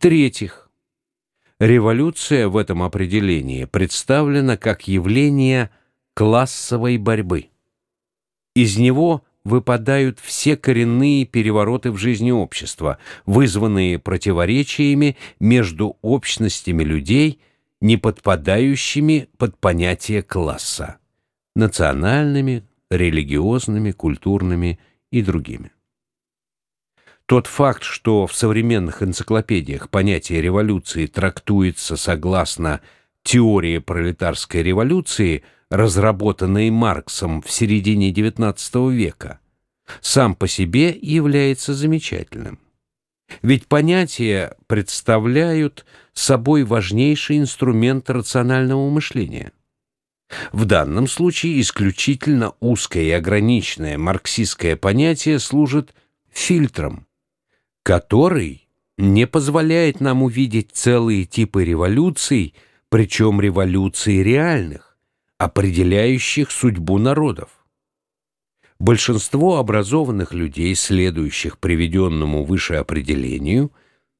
В-третьих, революция в этом определении представлена как явление классовой борьбы. Из него выпадают все коренные перевороты в жизни общества, вызванные противоречиями между общностями людей, не подпадающими под понятие класса, национальными, религиозными, культурными и другими. Тот факт, что в современных энциклопедиях понятие революции трактуется согласно теории пролетарской революции, разработанной Марксом в середине XIX века, сам по себе является замечательным. Ведь понятия представляют собой важнейший инструмент рационального мышления – в данном случае исключительно узкое и ограниченное марксистское понятие служит фильтром, который не позволяет нам увидеть целые типы революций, причем революций реальных, определяющих судьбу народов. Большинство образованных людей, следующих приведенному выше определению,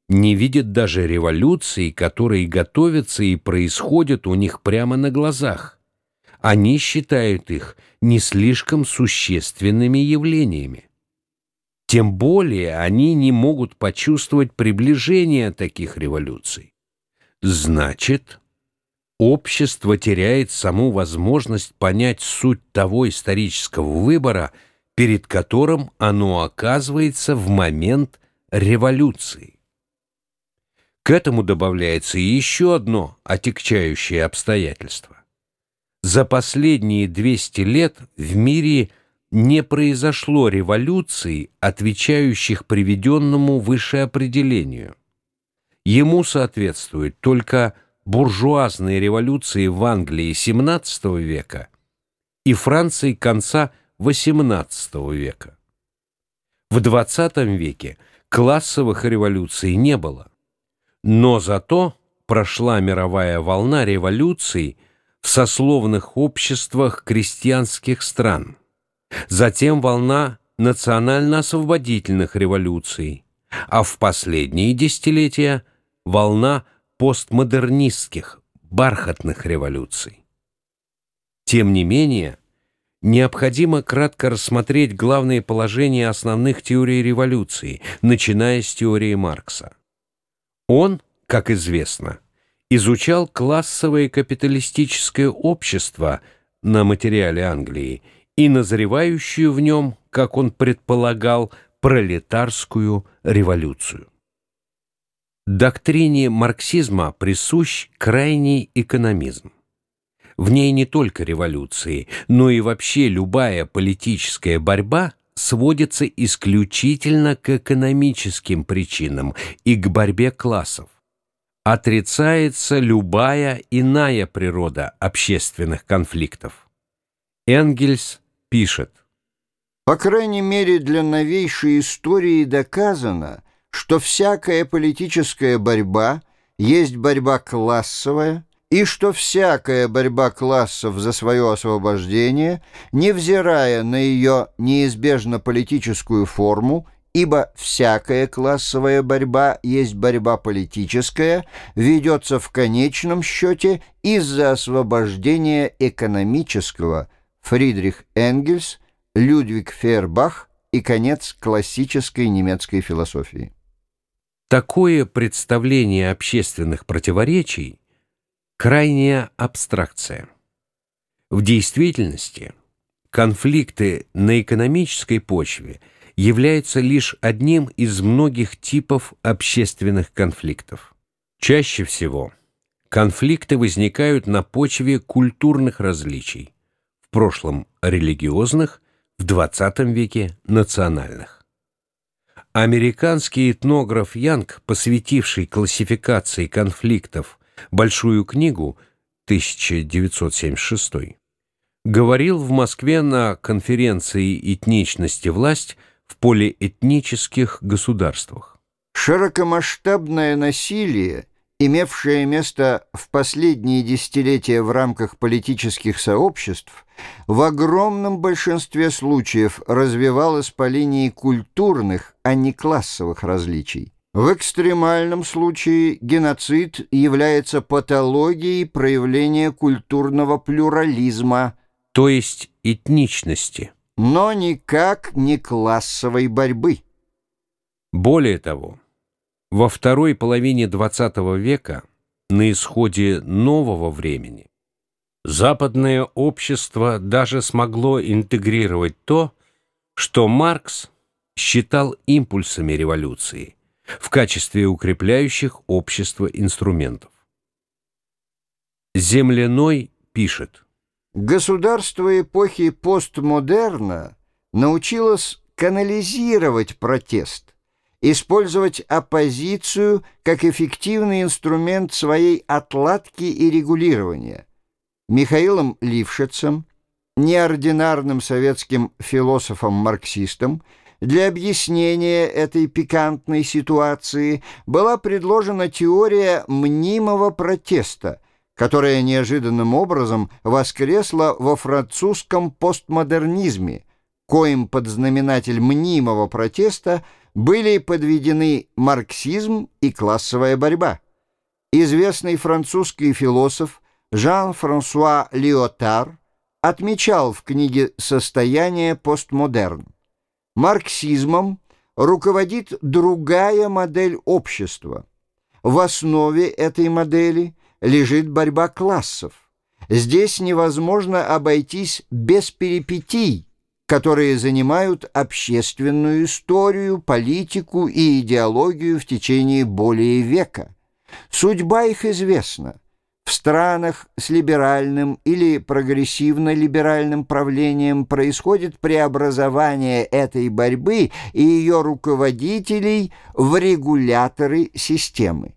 не видят даже революций, которые готовятся и происходят у них прямо на глазах они считают их не слишком существенными явлениями. Тем более они не могут почувствовать приближение таких революций. Значит, общество теряет саму возможность понять суть того исторического выбора, перед которым оно оказывается в момент революции. К этому добавляется еще одно отягчающее обстоятельство. За последние 200 лет в мире не произошло революций, отвечающих приведенному выше определению. Ему соответствуют только буржуазные революции в Англии XVII века и Франции конца XVIII века. В XX веке классовых революций не было, но зато прошла мировая волна революций – в сословных обществах крестьянских стран. Затем волна национально-освободительных революций, а в последние десятилетия волна постмодернистских, бархатных революций. Тем не менее, необходимо кратко рассмотреть главные положения основных теорий революции, начиная с теории Маркса. Он, как известно, изучал классовое капиталистическое общество на материале Англии и назревающую в нем, как он предполагал, пролетарскую революцию. Доктрине марксизма присущ крайний экономизм. В ней не только революции, но и вообще любая политическая борьба сводится исключительно к экономическим причинам и к борьбе классов отрицается любая иная природа общественных конфликтов. Энгельс пишет, «По крайней мере, для новейшей истории доказано, что всякая политическая борьба есть борьба классовая, и что всякая борьба классов за свое освобождение, невзирая на ее неизбежно политическую форму, ибо всякая классовая борьба есть борьба политическая, ведется в конечном счете из-за освобождения экономического. Фридрих Энгельс, Людвиг Фейербах и конец классической немецкой философии. Такое представление общественных противоречий – крайняя абстракция. В действительности конфликты на экономической почве – является лишь одним из многих типов общественных конфликтов. Чаще всего конфликты возникают на почве культурных различий, прошлом религиозных, в XX веке национальных. Американский этнограф Янг, посвятивший классификации конфликтов большую книгу 1976, говорил в Москве на конференции «Этничность и власть» в полиэтнических государствах. Широкомасштабное насилие, имевшее место в последние десятилетия в рамках политических сообществ, в огромном большинстве случаев развивалось по линии культурных, а не классовых различий. В экстремальном случае геноцид является патологией проявления культурного плюрализма, то есть этничности, но никак не классовой борьбы. Более того, во второй половине XX века, на исходе нового времени, западное общество даже смогло интегрировать то, что Маркс считал импульсами революции в качестве укрепляющих общество инструментов. Земляной пишет. Государство эпохи постмодерна научилось канализировать протест, использовать оппозицию как эффективный инструмент своей отладки и регулирования. Михаилом Лившицем, неординарным советским философом-марксистом, для объяснения этой пикантной ситуации была предложена теория мнимого протеста, которая неожиданным образом воскресла во французском постмодернизме, коим под знаменатель мнимого протеста были подведены марксизм и классовая борьба. Известный французский философ Жан-Франсуа Лиотар отмечал в книге «Состояние постмодерн». Марксизмом руководит другая модель общества. В основе этой модели лежит борьба классов. Здесь невозможно обойтись без перипетий, которые занимают общественную историю, политику и идеологию в течение более века. Судьба их известна. В странах с либеральным или прогрессивно-либеральным правлением происходит преобразование этой борьбы и ее руководителей в регуляторы системы.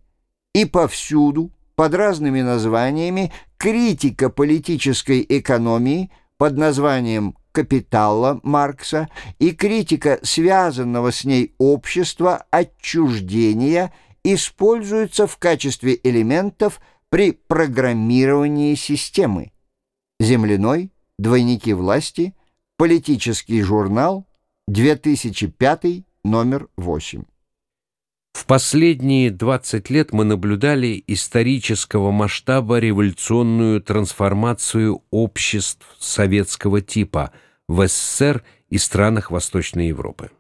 И повсюду, под разными названиями, критика политической экономии под названием «Капитала» Маркса и критика связанного с ней общества отчуждения используются в качестве элементов – при программировании системы. Земляной, двойники власти, политический журнал, 2005, номер 8. В последние 20 лет мы наблюдали исторического масштаба революционную трансформацию обществ советского типа в СССР и странах Восточной Европы.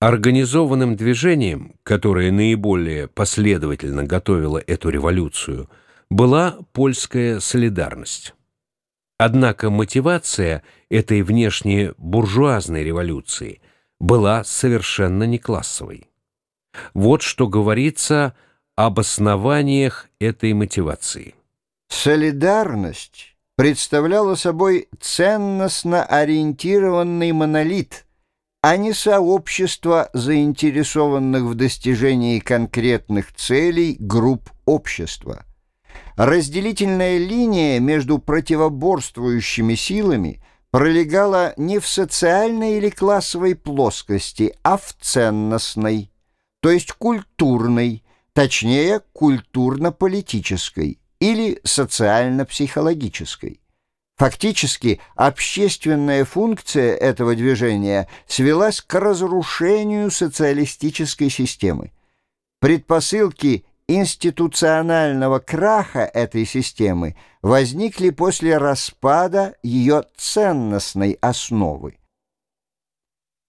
Организованным движением, которое наиболее последовательно готовило эту революцию, была польская солидарность. Однако мотивация этой внешне буржуазной революции была совершенно не классовой. Вот что говорится об основаниях этой мотивации. Солидарность представляла собой ценностно ориентированный монолит – а не сообщество заинтересованных в достижении конкретных целей групп общества. Разделительная линия между противоборствующими силами пролегала не в социальной или классовой плоскости, а в ценностной, то есть культурной, точнее, культурно-политической или социально-психологической. Фактически, общественная функция этого движения свелась к разрушению социалистической системы. Предпосылки институционального краха этой системы возникли после распада ее ценностной основы.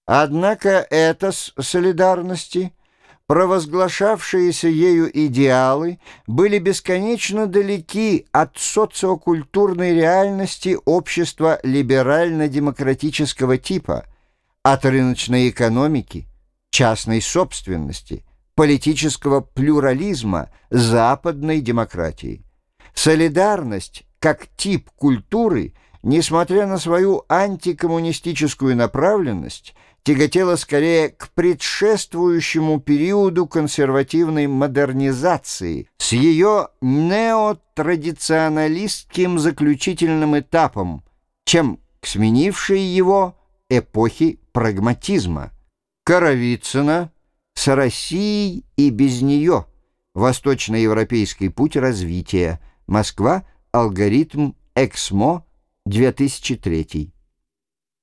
Однако эта солидарности – провозглашавшиеся ею идеалы были бесконечно далеки от социокультурной реальности общества либерально-демократического типа, от рыночной экономики, частной собственности, политического плюрализма, западной демократии. Солидарность как тип культуры, несмотря на свою антикоммунистическую направленность, тяготела скорее к предшествующему периоду консервативной модернизации с ее неотрадиционалистским заключительным этапом, чем к сменившей его эпохи прагматизма. Коровицына с Россией и без нее. Восточноевропейский путь развития. Москва. Алгоритм Эксмо. 2003.